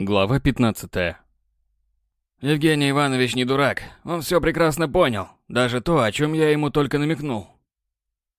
Глава 15. Евгений Иванович не дурак. Он все прекрасно понял. Даже то, о чем я ему только намекнул.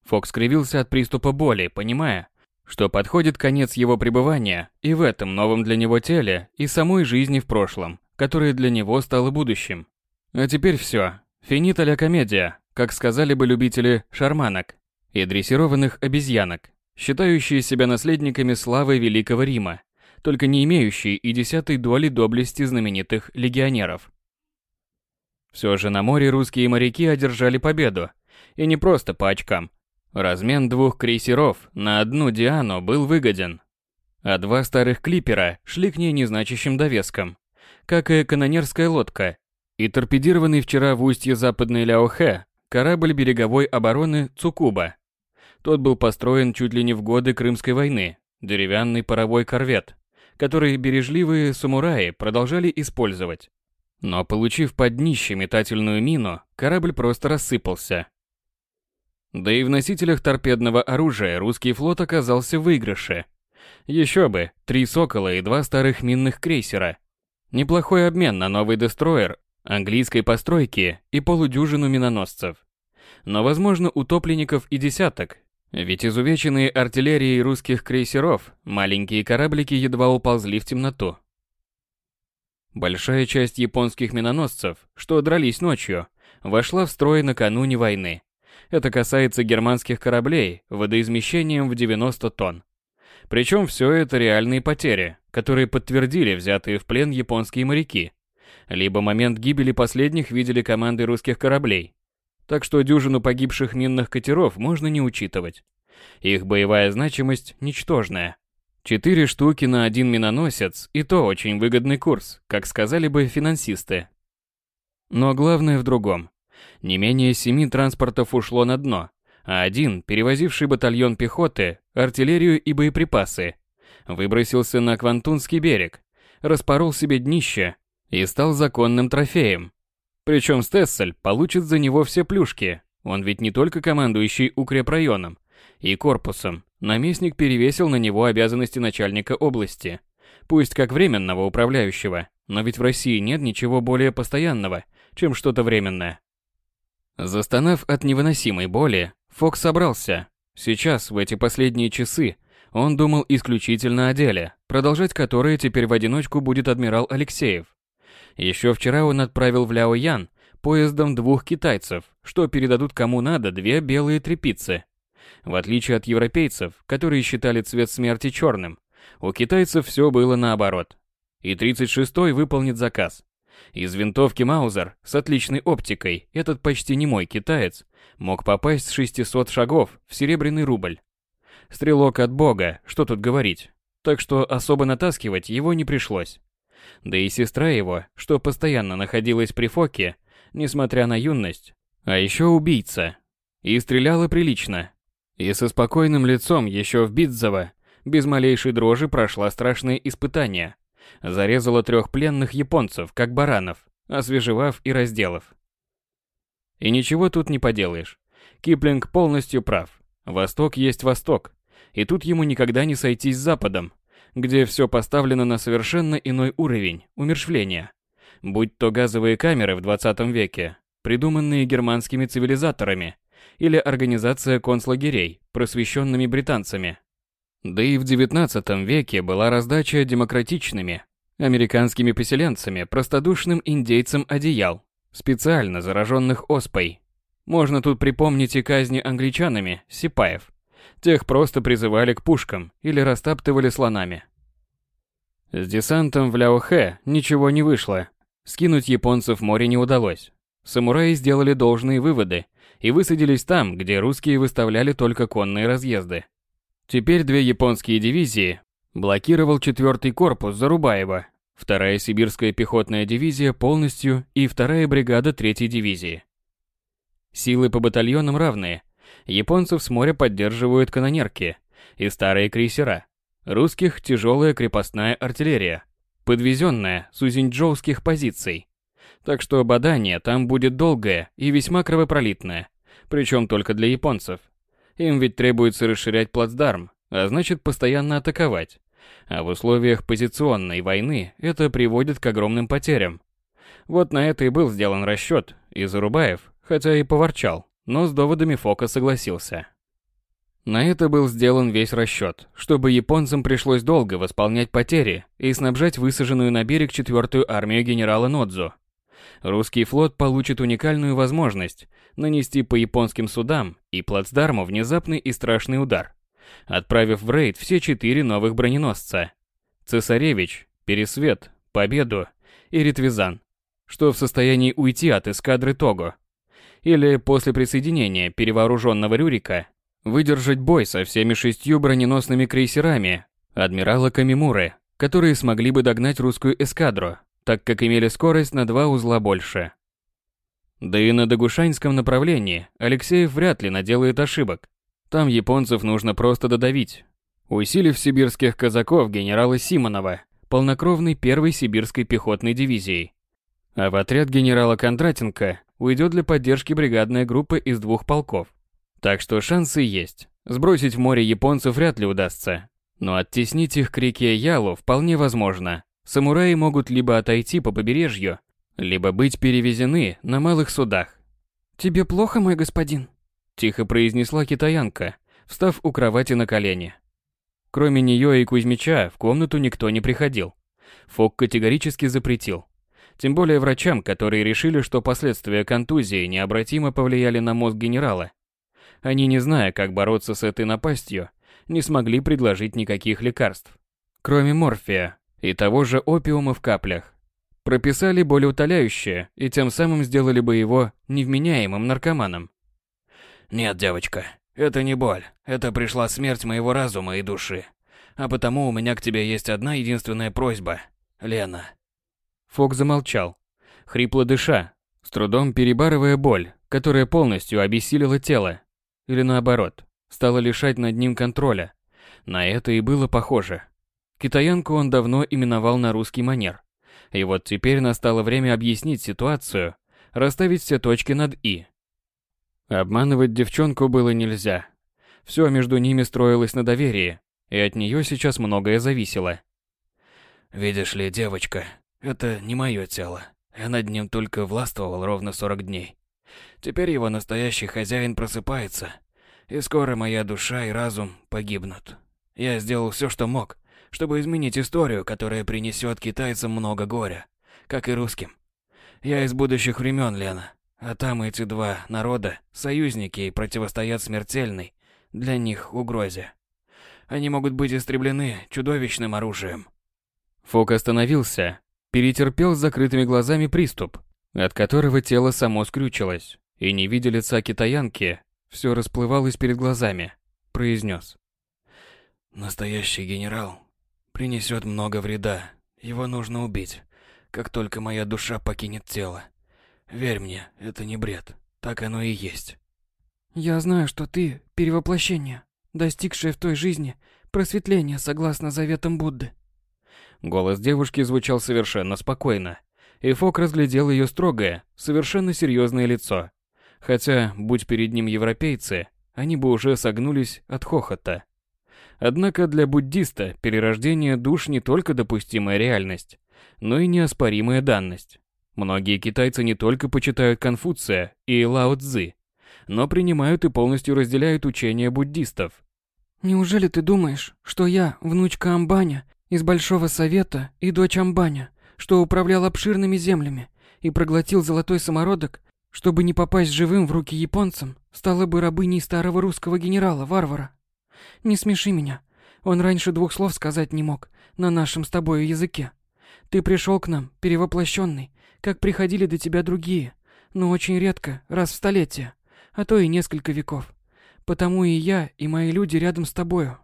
Фокс скривился от приступа боли, понимая, что подходит конец его пребывания и в этом новом для него теле, и самой жизни в прошлом, которая для него стала будущим. А теперь все. Финита ля комедия, как сказали бы любители шарманок и дрессированных обезьянок, считающие себя наследниками славы Великого Рима только не имеющий и десятой доли доблести знаменитых легионеров. Все же на море русские моряки одержали победу, и не просто по очкам. Размен двух крейсеров на одну Диану был выгоден, а два старых клипера шли к ней незначащим довеском, как и канонерская лодка, и торпедированный вчера в устье западной Ляохэ корабль береговой обороны Цукуба. Тот был построен чуть ли не в годы Крымской войны, деревянный паровой корвет, который бережливые самураи продолжали использовать. Но получив под днище метательную мину, корабль просто рассыпался. Да и в носителях торпедного оружия русский флот оказался в выигрыше. Еще бы, три «Сокола» и два старых минных крейсера. Неплохой обмен на новый дестройер английской постройки и полудюжину миноносцев. Но, возможно, утопленников и десяток, ведь изувеченные артиллерией русских крейсеров, маленькие кораблики едва уползли в темноту. Большая часть японских миноносцев, что дрались ночью, вошла в строй накануне войны. Это касается германских кораблей водоизмещением в 90 тонн. Причем все это реальные потери, которые подтвердили взятые в плен японские моряки. Либо момент гибели последних видели команды русских кораблей, так что дюжину погибших минных катеров можно не учитывать. Их боевая значимость ничтожная. Четыре штуки на один миноносец, и то очень выгодный курс, как сказали бы финансисты. Но главное в другом. Не менее семи транспортов ушло на дно, а один, перевозивший батальон пехоты, артиллерию и боеприпасы, выбросился на Квантунский берег, распорол себе днище и стал законным трофеем, причем Стессель получит за него все плюшки. Он ведь не только командующий укрепрайоном и корпусом. Наместник перевесил на него обязанности начальника области. Пусть как временного управляющего, но ведь в России нет ничего более постоянного, чем что-то временное. Застонав от невыносимой боли, Фокс собрался. Сейчас, в эти последние часы, он думал исключительно о деле, продолжать которое теперь в одиночку будет адмирал Алексеев. Еще вчера он отправил в Ляоян поездом двух китайцев, что передадут кому надо две белые трепицы. В отличие от европейцев, которые считали цвет смерти черным, у китайцев все было наоборот. И 36-й выполнит заказ. Из винтовки Маузер с отличной оптикой этот почти немой китаец мог попасть с 600 шагов в серебряный рубль. Стрелок от бога, что тут говорить. Так что особо натаскивать его не пришлось. Да и сестра его, что постоянно находилась при Фоке, несмотря на юность, а еще убийца. И стреляла прилично. И со спокойным лицом еще в Бидзово, без малейшей дрожи прошла страшное испытание. Зарезала трех пленных японцев, как баранов, освежевав и разделав. И ничего тут не поделаешь. Киплинг полностью прав. Восток есть Восток. И тут ему никогда не сойтись с Западом, где все поставлено на совершенно иной уровень умершвления. Будь то газовые камеры в 20 веке, придуманные германскими цивилизаторами, или организация концлагерей, просвещенными британцами. Да и в 19 веке была раздача демократичными, американскими поселенцами, простодушным индейцам одеял, специально зараженных оспой. Можно тут припомнить и казни англичанами, сипаев, Тех просто призывали к пушкам или растаптывали слонами. С десантом в Ляохэ ничего не вышло. Скинуть японцев в море не удалось. Самураи сделали должные выводы и высадились там, где русские выставляли только конные разъезды. Теперь две японские дивизии блокировал 4-й корпус Зарубаева, вторая сибирская пехотная дивизия полностью и вторая бригада 3-й дивизии. Силы по батальонам равные, Японцев с моря поддерживают канонерки и старые крейсера. Русских тяжелая крепостная артиллерия, подвезенная с узеньчжоуских позиций. Так что бадание там будет долгое и весьма кровопролитное, причем только для японцев. Им ведь требуется расширять плацдарм, а значит постоянно атаковать. А в условиях позиционной войны это приводит к огромным потерям. Вот на это и был сделан расчет, и Зарубаев, хотя и поворчал, но с доводами Фока согласился. На это был сделан весь расчет, чтобы японцам пришлось долго восполнять потери и снабжать высаженную на берег четвертую армию генерала Нодзу. Русский флот получит уникальную возможность нанести по японским судам и плацдарму внезапный и страшный удар, отправив в рейд все четыре новых броненосца – Цесаревич, Пересвет, Победу и Ритвизан, что в состоянии уйти от эскадры Того. Или после присоединения перевооруженного Рюрика выдержать бой со всеми шестью броненосными крейсерами адмирала Камимуры, которые смогли бы догнать русскую эскадру, так как имели скорость на два узла больше. Да и на Дагушанском направлении Алексеев вряд ли наделает ошибок. Там японцев нужно просто додавить. Усилив сибирских казаков генерала Симонова, полнокровной первой сибирской пехотной дивизией. А в отряд генерала Кондратенко уйдет для поддержки бригадная группа из двух полков. Так что шансы есть. Сбросить в море японцев вряд ли удастся. Но оттеснить их к реке Ялу вполне возможно. Самураи могут либо отойти по побережью, либо быть перевезены на малых судах. «Тебе плохо, мой господин?» Тихо произнесла китаянка, встав у кровати на колени. Кроме нее и Кузьмича в комнату никто не приходил. Фок категорически запретил. Тем более врачам, которые решили, что последствия контузии необратимо повлияли на мозг генерала они, не зная, как бороться с этой напастью, не смогли предложить никаких лекарств, кроме морфия и того же опиума в каплях. Прописали болеутоляющее и тем самым сделали бы его невменяемым наркоманом. «Нет, девочка, это не боль, это пришла смерть моего разума и души. А потому у меня к тебе есть одна единственная просьба, Лена». Фок замолчал, хрипло дыша, с трудом перебарывая боль, которая полностью обессилила тело или наоборот, стала лишать над ним контроля. На это и было похоже. Китаянку он давно именовал на русский манер. И вот теперь настало время объяснить ситуацию, расставить все точки над «и». Обманывать девчонку было нельзя. Все между ними строилось на доверии, и от нее сейчас многое зависело. «Видишь ли, девочка, это не мое тело. Я над ним только властвовал ровно 40 дней. Теперь его настоящий хозяин просыпается, и скоро моя душа и разум погибнут. Я сделал все, что мог, чтобы изменить историю, которая принесет китайцам много горя, как и русским. Я из будущих времен, Лена, а там эти два народа, союзники противостоят смертельной для них угрозе. Они могут быть истреблены чудовищным оружием. Фок остановился, перетерпел с закрытыми глазами приступ, от которого тело само скрючилось, и не видя лица китаянки, все расплывалось перед глазами, произнес. «Настоящий генерал принесет много вреда, его нужно убить, как только моя душа покинет тело. Верь мне, это не бред, так оно и есть». «Я знаю, что ты – перевоплощение, достигшее в той жизни просветления согласно заветам Будды». Голос девушки звучал совершенно спокойно, и Фок разглядел ее строгое, совершенно серьезное лицо. Хотя, будь перед ним европейцы, они бы уже согнулись от хохота. Однако для буддиста перерождение душ не только допустимая реальность, но и неоспоримая данность. Многие китайцы не только почитают Конфуция и Лао Цзы, но принимают и полностью разделяют учения буддистов. «Неужели ты думаешь, что я, внучка Амбаня, из Большого Совета и дочь Амбаня, что управлял обширными землями и проглотил золотой самородок, чтобы не попасть живым в руки японцам, стала бы рабыней старого русского генерала-варвара. Не смеши меня. Он раньше двух слов сказать не мог на нашем с тобою языке. Ты пришел к нам, перевоплощенный, как приходили до тебя другие, но очень редко, раз в столетие, а то и несколько веков. Потому и я, и мои люди рядом с тобою.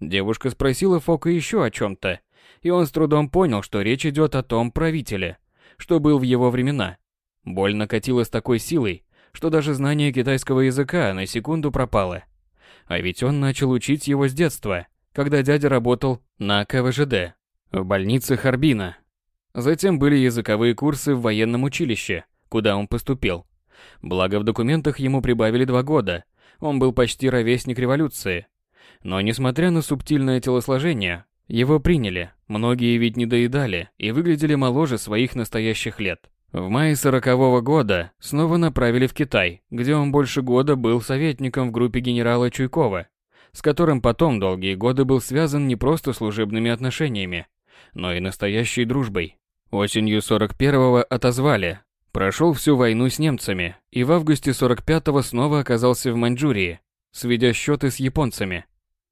Девушка спросила Фока еще о чем-то, и он с трудом понял, что речь идет о том правителе, что был в его времена. Боль накатила с такой силой, что даже знание китайского языка на секунду пропало. А ведь он начал учить его с детства, когда дядя работал на КВЖД, в больнице Харбина. Затем были языковые курсы в военном училище, куда он поступил. Благо в документах ему прибавили два года, он был почти ровесник революции. Но несмотря на субтильное телосложение, его приняли, многие ведь не доедали и выглядели моложе своих настоящих лет. В мае сорокового года снова направили в Китай, где он больше года был советником в группе генерала Чуйкова, с которым потом долгие годы был связан не просто служебными отношениями, но и настоящей дружбой. Осенью 41-го отозвали, прошел всю войну с немцами и в августе 45-го снова оказался в Маньчжурии, сведя счеты с японцами.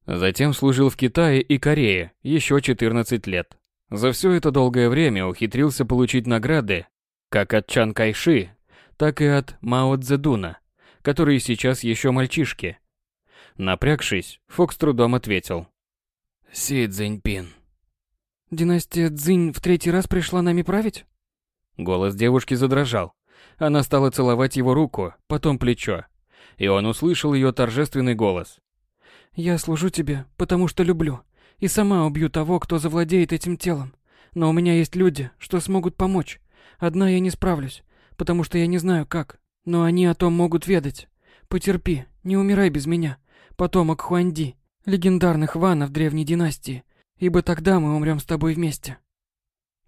Затем служил в Китае и Корее еще 14 лет. За все это долгое время ухитрился получить награды как от Чан Кайши, так и от Мао Цзэдуна, которые сейчас еще мальчишки. Напрягшись, Фокс трудом ответил. Си Цзиньпин. Династия Цзинь в третий раз пришла нами править? Голос девушки задрожал. Она стала целовать его руку, потом плечо. И он услышал ее торжественный голос. Я служу тебе, потому что люблю, и сама убью того, кто завладеет этим телом. Но у меня есть люди, что смогут помочь. Одна я не справлюсь, потому что я не знаю как, но они о том могут ведать. Потерпи, не умирай без меня, потомок Хуанди, легендарных ванов древней династии, ибо тогда мы умрем с тобой вместе.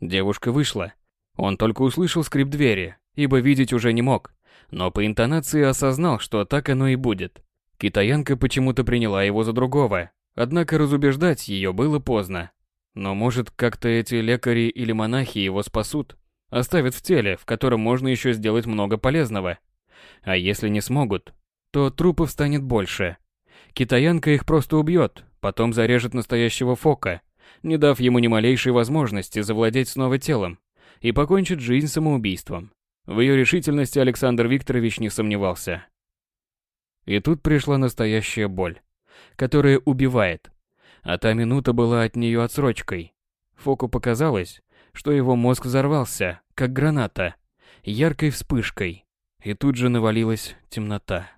Девушка вышла. Он только услышал скрип двери, ибо видеть уже не мог, но по интонации осознал, что так оно и будет. Китаянка почему-то приняла его за другого, однако разубеждать ее было поздно. Но может, как-то эти лекари или монахи его спасут, оставят в теле, в котором можно еще сделать много полезного. А если не смогут, то трупов станет больше. Китаянка их просто убьет, потом зарежет настоящего фока, не дав ему ни малейшей возможности завладеть снова телом, и покончит жизнь самоубийством. В ее решительности Александр Викторович не сомневался. И тут пришла настоящая боль, которая убивает. А та минута была от нее отсрочкой. Фоку показалось, что его мозг взорвался, как граната, яркой вспышкой, и тут же навалилась темнота.